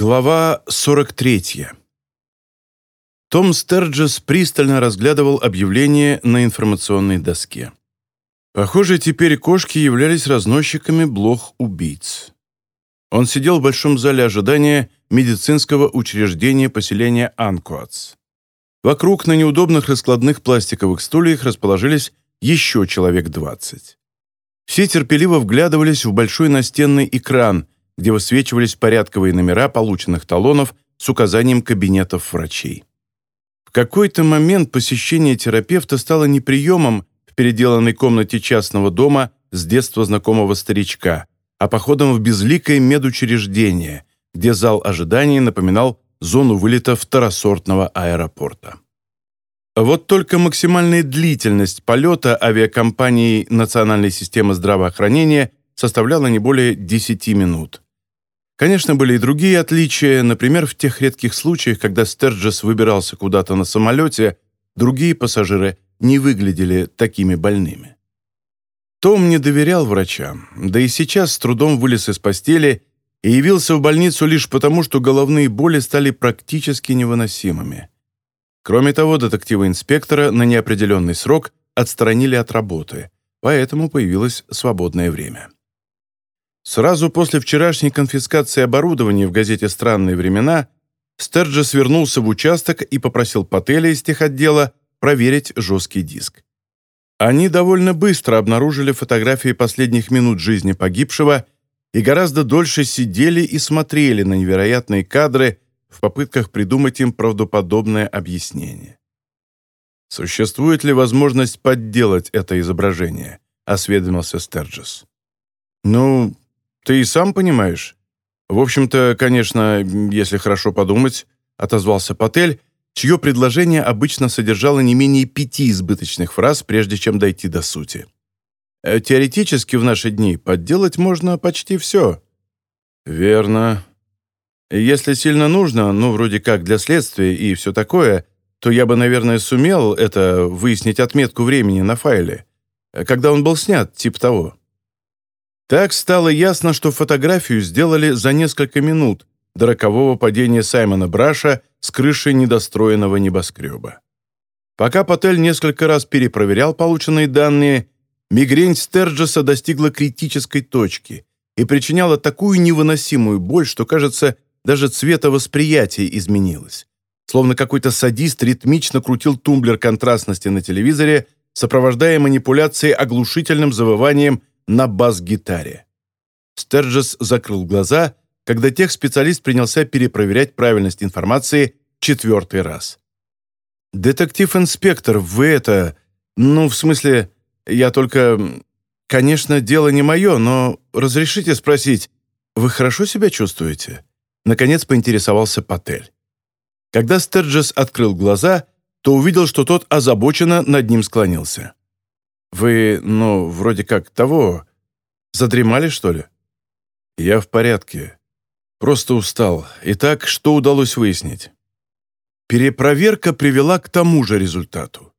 Глава 43. Том Стерджес пристально разглядывал объявление на информационной доске. Похоже, теперь кошки являлись разносчиками блох убийц. Он сидел в большом зале ожидания медицинского учреждения поселения Анкуац. Вокруг на неудобных раскладных пластиковых стульях расположились еще человек 20. Все терпеливо вглядывались в большой настенный экран, где высвечивались порядковые номера полученных талонов с указанием кабинетов врачей. В какой-то момент посещение терапевта стало не приемом в переделанной комнате частного дома с детства знакомого старичка, а походом в безликое медучреждение, где зал ожидания напоминал зону вылета второсортного аэропорта. Вот только максимальная длительность полета авиакомпании Национальной системы здравоохранения составляла не более 10 минут. Конечно, были и другие отличия, например, в тех редких случаях, когда Стерджес выбирался куда-то на самолете, другие пассажиры не выглядели такими больными. Том не доверял врачам, да и сейчас с трудом вылез из постели и явился в больницу лишь потому, что головные боли стали практически невыносимыми. Кроме того, детектива-инспектора на неопределенный срок отстранили от работы, поэтому появилось свободное время. Сразу после вчерашней конфискации оборудования в газете «Странные времена» Стерджес вернулся в участок и попросил Пателя из техотдела проверить жесткий диск. Они довольно быстро обнаружили фотографии последних минут жизни погибшего и гораздо дольше сидели и смотрели на невероятные кадры в попытках придумать им правдоподобное объяснение. «Существует ли возможность подделать это изображение?» — осведомился Стерджес. «Ну, ты и сам понимаешь. В общем-то, конечно, если хорошо подумать, отозвался Патель, чье предложение обычно содержало не менее пяти избыточных фраз, прежде чем дойти до сути. Э, теоретически в наши дни подделать можно почти все. Верно. Если сильно нужно, ну, вроде как для следствия и все такое, то я бы, наверное, сумел это выяснить отметку времени на файле, когда он был снят, типа того. Так стало ясно, что фотографию сделали за несколько минут до рокового падения Саймона Браша с крыши недостроенного небоскреба. Пока Патель несколько раз перепроверял полученные данные, мигрень Стерджеса достигла критической точки и причиняла такую невыносимую боль, что, кажется, даже цветовосприятие изменилось. Словно какой-то садист ритмично крутил тумблер контрастности на телевизоре, сопровождая манипуляции оглушительным завыванием на бас-гитаре. Стерджес закрыл глаза, когда техспециалист принялся перепроверять правильность информации четвертый раз. «Детектив-инспектор, вы это... Ну, в смысле, я только... Конечно, дело не мое, но разрешите спросить, вы хорошо себя чувствуете?» Наконец поинтересовался Патель. Когда Стерджес открыл глаза, то увидел, что тот озабоченно над ним склонился. «Вы, ну, вроде как того... Задремали, что ли?» «Я в порядке. Просто устал. Итак, что удалось выяснить?» Перепроверка привела к тому же результату.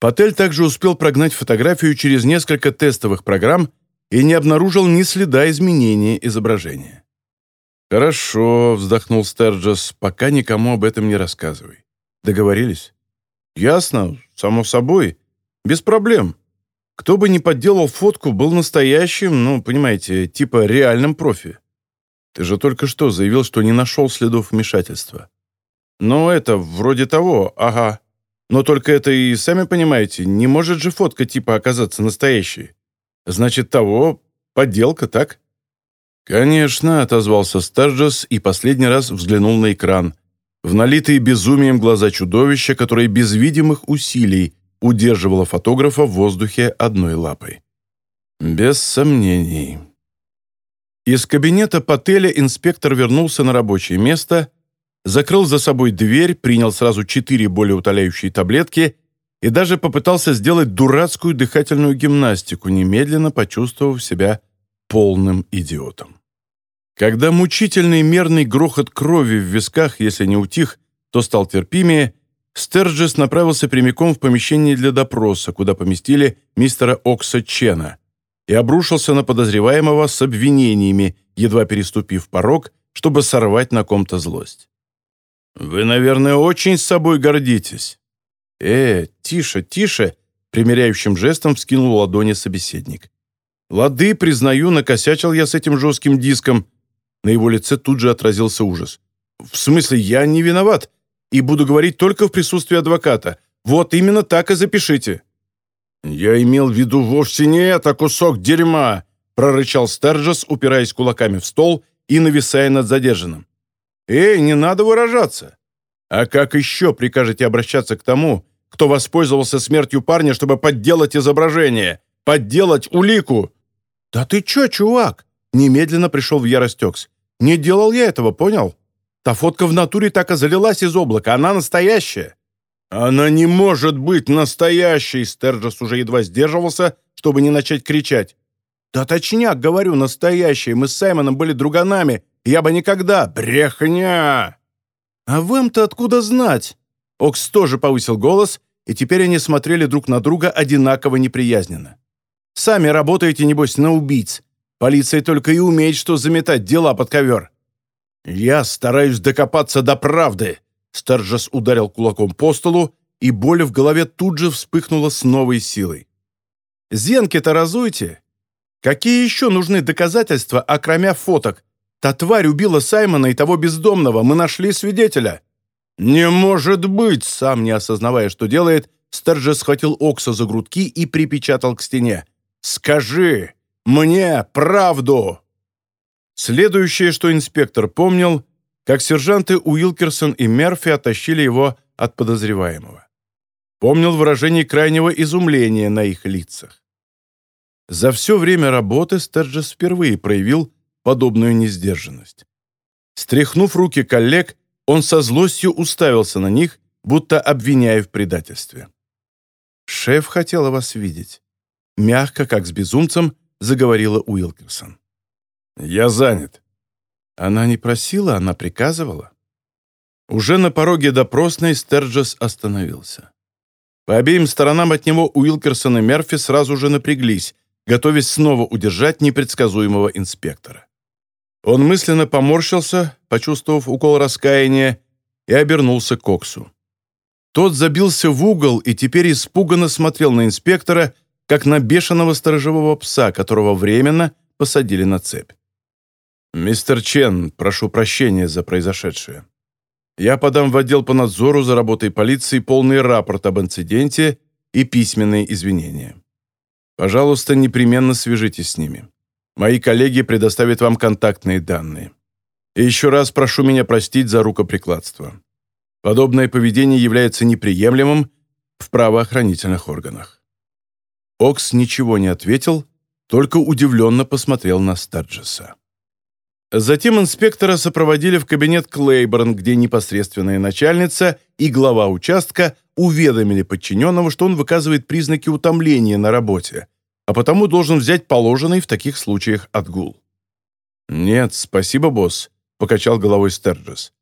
Патель также успел прогнать фотографию через несколько тестовых программ и не обнаружил ни следа изменения изображения. «Хорошо», — вздохнул Стерджес, — «пока никому об этом не рассказывай. Договорились?» «Ясно, само собой. Без проблем. Кто бы ни подделал фотку, был настоящим, ну, понимаете, типа реальным профи. Ты же только что заявил, что не нашел следов вмешательства. Ну, это вроде того, ага. Но только это и, сами понимаете, не может же фотка типа оказаться настоящей. Значит, того, подделка, так? «Конечно», — отозвался Старджес и последний раз взглянул на экран. В налитые безумием глаза чудовища, которое без видимых усилий удерживала фотографа в воздухе одной лапой. Без сомнений. Из кабинета Пателя инспектор вернулся на рабочее место, закрыл за собой дверь, принял сразу четыре болеутоляющие таблетки и даже попытался сделать дурацкую дыхательную гимнастику, немедленно почувствовав себя полным идиотом. Когда мучительный мерный грохот крови в висках, если не утих, то стал терпимее, Стерджес направился прямиком в помещение для допроса, куда поместили мистера Окса Чена, и обрушился на подозреваемого с обвинениями, едва переступив порог, чтобы сорвать на ком-то злость. «Вы, наверное, очень с собой гордитесь». «Э, тише, тише!» — примиряющим жестом вскинул ладони собеседник. «Лады, признаю, накосячил я с этим жестким диском». На его лице тут же отразился ужас. «В смысле, я не виноват и буду говорить только в присутствии адвоката. Вот именно так и запишите». «Я имел в виду вовсе не это, кусок дерьма!» прорычал Стерджес, упираясь кулаками в стол и нависая над задержанным. «Эй, не надо выражаться! А как еще прикажете обращаться к тому, кто воспользовался смертью парня, чтобы подделать изображение, подделать улику?» «Да ты че, чувак?» Немедленно пришел в ярость Окс. «Не делал я этого, понял? Та фотка в натуре так и залилась из облака, она настоящая». «Она не может быть настоящей!» Стерджес уже едва сдерживался, чтобы не начать кричать. «Да точняк, говорю, настоящий. Мы с Саймоном были друганами. Я бы никогда... Брехня!» «А вам-то откуда знать?» Окс тоже повысил голос, и теперь они смотрели друг на друга одинаково неприязненно. «Сами работаете, небось, на убийц. Полиция только и умеет, что заметать дела под ковер». «Я стараюсь докопаться до правды», — Сторжес ударил кулаком по столу, и боль в голове тут же вспыхнула с новой силой. «Зенки-то разуйте. Какие еще нужны доказательства, окромя фоток? Та тварь убила Саймона и того бездомного. Мы нашли свидетеля». «Не может быть!» Сам не осознавая, что делает, Стерджи схватил Окса за грудки и припечатал к стене. «Скажи мне правду!» Следующее, что инспектор помнил, как сержанты Уилкерсон и Мерфи оттащили его от подозреваемого. Помнил выражение крайнего изумления на их лицах. За все время работы Стерджес впервые проявил подобную несдержанность. Стряхнув руки коллег, он со злостью уставился на них, будто обвиняя в предательстве. «Шеф хотела вас видеть», — мягко, как с безумцем, заговорила Уилкерсон. «Я занят». Она не просила, она приказывала. Уже на пороге допросной Стерджес остановился. По обеим сторонам от него Уилкерсон и Мерфи сразу же напряглись, готовясь снова удержать непредсказуемого инспектора. Он мысленно поморщился, почувствовав укол раскаяния, и обернулся к Оксу. Тот забился в угол и теперь испуганно смотрел на инспектора, как на бешеного сторожевого пса, которого временно посадили на цепь. «Мистер Чен, прошу прощения за произошедшее. Я подам в отдел по надзору за работой полиции полный рапорт об инциденте и письменные извинения. Пожалуйста, непременно свяжитесь с ними. Мои коллеги предоставят вам контактные данные. И еще раз прошу меня простить за рукоприкладство. Подобное поведение является неприемлемым в правоохранительных органах». Окс ничего не ответил, только удивленно посмотрел на Старджеса. Затем инспектора сопроводили в кабинет Клейборн, где непосредственная начальница и глава участка уведомили подчиненного, что он выказывает признаки утомления на работе, а потому должен взять положенный в таких случаях отгул. «Нет, спасибо, босс», — покачал головой Стерджес.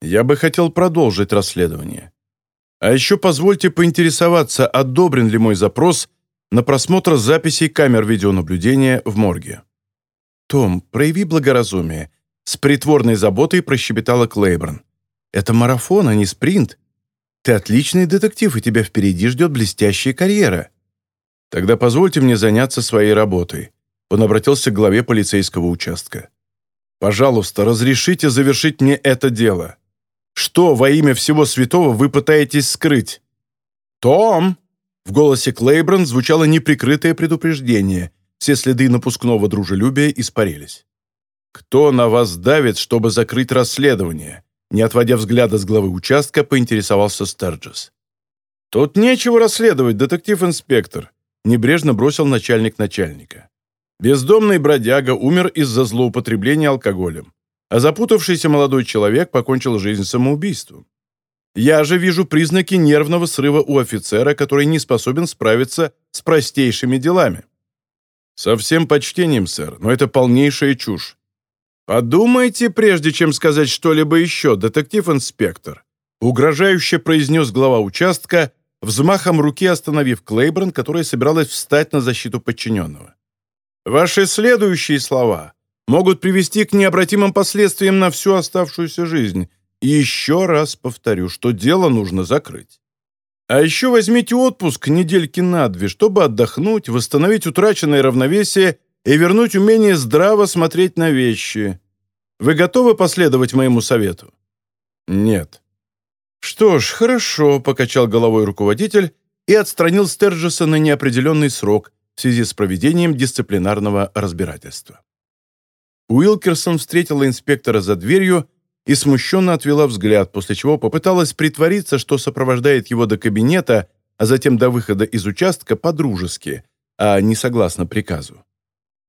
«Я бы хотел продолжить расследование. А еще позвольте поинтересоваться, одобрен ли мой запрос на просмотр записей камер видеонаблюдения в морге». «Том, прояви благоразумие», — с притворной заботой прощебетала Клейборн. «Это марафон, а не спринт. Ты отличный детектив, и тебя впереди ждет блестящая карьера». «Тогда позвольте мне заняться своей работой», он обратился к главе полицейского участка. «Пожалуйста, разрешите завершить мне это дело. Что во имя всего святого вы пытаетесь скрыть?» «Том!» В голосе Клейбран звучало неприкрытое предупреждение. Все следы напускного дружелюбия испарились. «Кто на вас давит, чтобы закрыть расследование?» Не отводя взгляда с главы участка, поинтересовался Стерджес. «Тут нечего расследовать, детектив-инспектор небрежно бросил начальник начальника. Бездомный бродяга умер из-за злоупотребления алкоголем, а запутавшийся молодой человек покончил жизнь самоубийством. Я же вижу признаки нервного срыва у офицера, который не способен справиться с простейшими делами. Со всем почтением, сэр, но это полнейшая чушь. Подумайте, прежде чем сказать что-либо еще, детектив-инспектор, угрожающе произнес глава участка, взмахом руки остановив Клейборн, которая собиралась встать на защиту подчиненного. «Ваши следующие слова могут привести к необратимым последствиям на всю оставшуюся жизнь. И еще раз повторю, что дело нужно закрыть. А еще возьмите отпуск недельки на две, чтобы отдохнуть, восстановить утраченное равновесие и вернуть умение здраво смотреть на вещи. Вы готовы последовать моему совету? Нет. Что ж, хорошо, покачал головой руководитель и отстранил Стерджеса на неопределенный срок в связи с проведением дисциплинарного разбирательства. Уилкерсон встретила инспектора за дверью и смущенно отвела взгляд, после чего попыталась притвориться, что сопровождает его до кабинета, а затем до выхода из участка по-дружески, а не согласно приказу.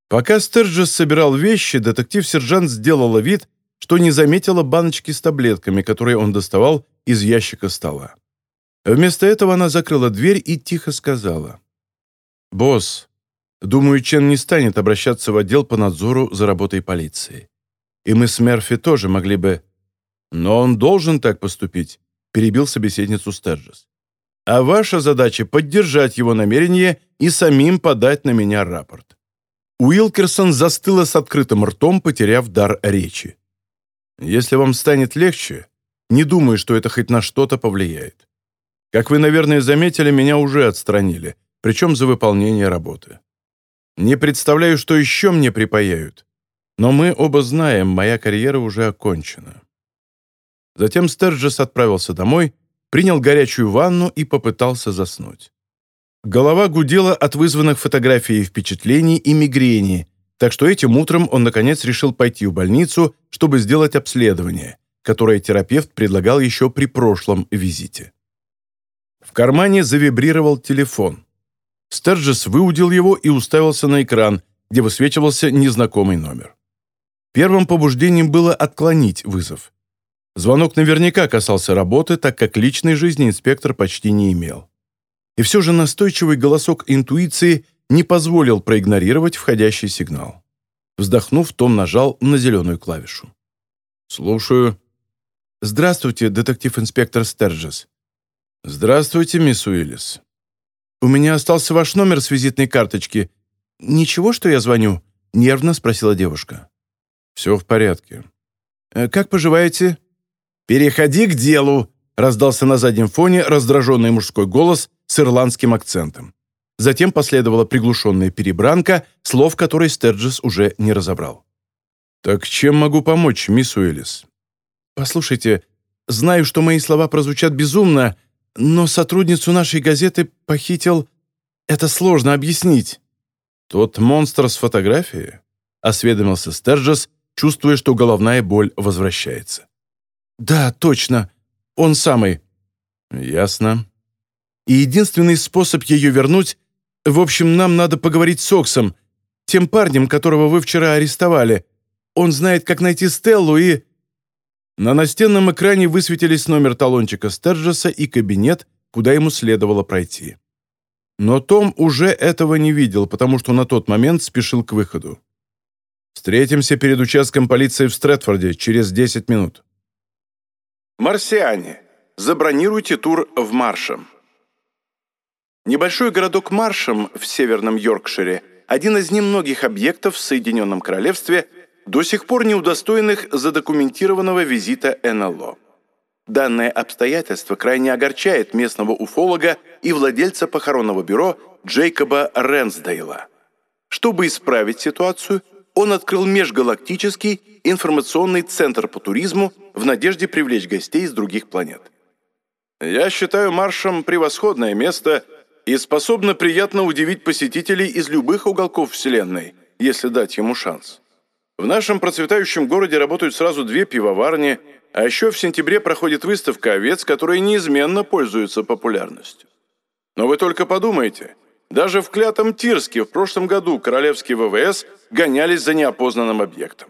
Пока Стерджес собирал вещи, детектив-сержант сделала вид, что не заметила баночки с таблетками, которые он доставал из ящика стола. Вместо этого она закрыла дверь и тихо сказала. «Босс, Думаю, Чен не станет обращаться в отдел по надзору за работой полиции. И мы с Мерфи тоже могли бы... Но он должен так поступить, перебил собеседницу Стерджес. А ваша задача — поддержать его намерение и самим подать на меня рапорт. Уилкерсон застыла с открытым ртом, потеряв дар речи. Если вам станет легче, не думаю, что это хоть на что-то повлияет. Как вы, наверное, заметили, меня уже отстранили, причем за выполнение работы. Не представляю, что еще мне припаяют. Но мы оба знаем, моя карьера уже окончена. Затем Стерджес отправился домой, принял горячую ванну и попытался заснуть. Голова гудела от вызванных фотографий впечатлений и мигрени, так что этим утром он, наконец, решил пойти в больницу, чтобы сделать обследование, которое терапевт предлагал еще при прошлом визите. В кармане завибрировал телефон. Стерджес выудил его и уставился на экран, где высвечивался незнакомый номер. Первым побуждением было отклонить вызов. Звонок наверняка касался работы, так как личной жизни инспектор почти не имел. И все же настойчивый голосок интуиции не позволил проигнорировать входящий сигнал. Вздохнув, Том нажал на зеленую клавишу. «Слушаю». «Здравствуйте, детектив-инспектор Стерджес». «Здравствуйте, мисс Уиллис. «У меня остался ваш номер с визитной карточки. Ничего, что я звоню?» — нервно спросила девушка. «Все в порядке». Э, «Как поживаете?» «Переходи к делу!» — раздался на заднем фоне раздраженный мужской голос с ирландским акцентом. Затем последовала приглушенная перебранка, слов которой Стерджес уже не разобрал. «Так чем могу помочь, мисс Уиллис?» «Послушайте, знаю, что мои слова прозвучат безумно, но сотрудницу нашей газеты похитил... Это сложно объяснить». «Тот монстр с фотографией?» — осведомился Стерджес, чувствуя, что головная боль возвращается. «Да, точно. Он самый». «Ясно. И единственный способ ее вернуть... В общем, нам надо поговорить с Оксом, тем парнем, которого вы вчера арестовали. Он знает, как найти Стеллу и...» На настенном экране высветились номер талончика Стерджеса и кабинет, куда ему следовало пройти. Но Том уже этого не видел, потому что на тот момент спешил к выходу. «Встретимся перед участком полиции в Стрэдфорде через 10 минут». «Марсиане, забронируйте тур в Маршем». Небольшой городок Маршем в северном Йоркшире – один из немногих объектов в Соединенном Королевстве – до сих пор не удостоенных задокументированного визита НЛО. Данное обстоятельство крайне огорчает местного уфолога и владельца похоронного бюро Джейкоба Ренсдейла. Чтобы исправить ситуацию, он открыл межгалактический информационный центр по туризму в надежде привлечь гостей из других планет. «Я считаю маршем превосходное место и способно приятно удивить посетителей из любых уголков Вселенной, если дать ему шанс. В нашем процветающем городе работают сразу две пивоварни, а еще в сентябре проходит выставка овец, которые неизменно пользуются популярностью. Но вы только подумайте, даже в клятом Тирске в прошлом году королевские ВВС гонялись за неопознанным объектом.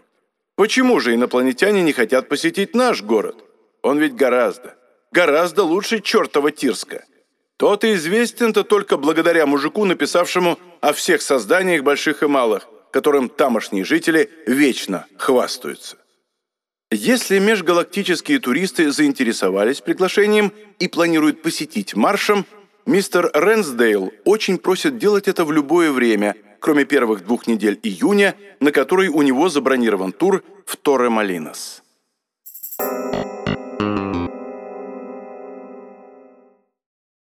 Почему же инопланетяне не хотят посетить наш город? Он ведь гораздо, гораздо лучше чертова Тирска. Тот и известен-то только благодаря мужику, написавшему о всех созданиях больших и малых, которым тамошние жители вечно хвастаются. Если межгалактические туристы заинтересовались приглашением и планируют посетить маршем, мистер Ренсдейл очень просит делать это в любое время, кроме первых двух недель июня, на который у него забронирован тур в Торре-Малинос. Thank you.